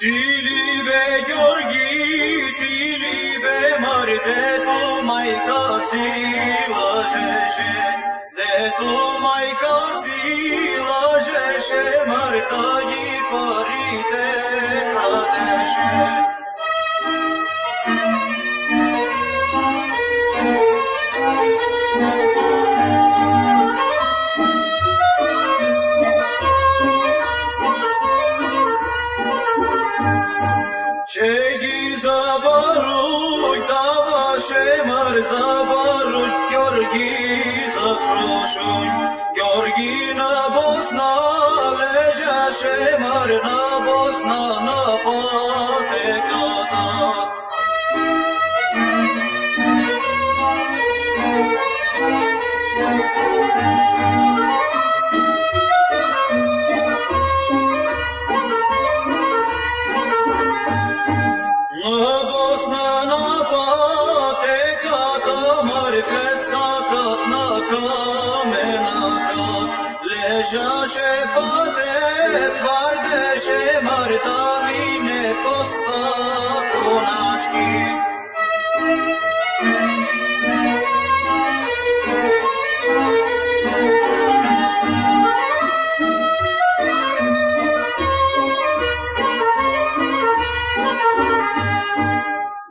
Dilibe görgi, dilibe mardet olmay kasiri vaşeşe. დედო მაიკალსი ლაჟე შემარტაი პარიდე კადეშე შეგიზაბარუй დავა შემარზაბარუй გიორგი proszą, Georgi na Bosna, leża się marna Bosna na pan. się podre, twarde się martawiny po stokunaczki.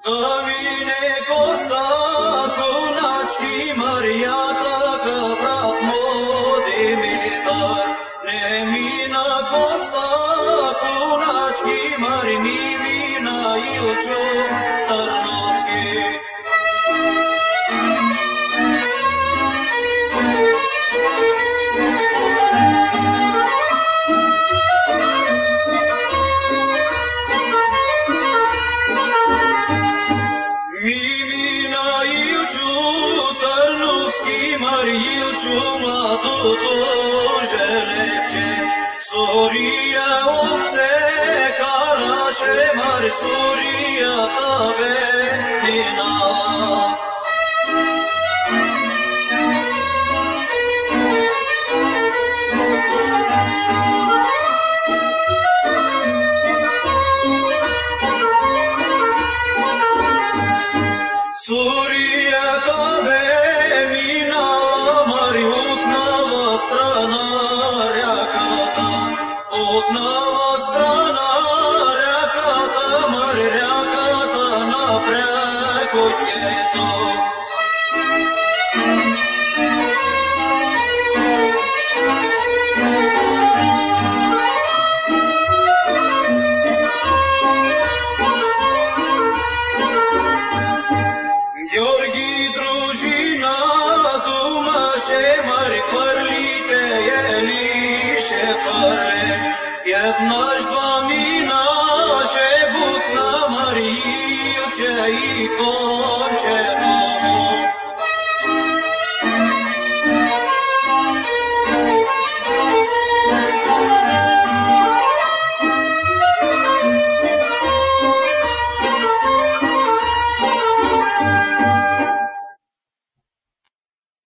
Dominę po stokunaczki Maria. remina, remina costa Kaunački marmi vina ilčom Tarnovski. Mimina ilču Tarnovski mar ilčom duželepče, Surija ovce, karaše mari, Surija tabe minava. Suriye tabe minava mari, путного страна, ряката, морь, ряката, напряг утеток. Георги дружина думаше, мари фарлите, fare Jetë në shtë bëmina, shë but na mëri Që i kohë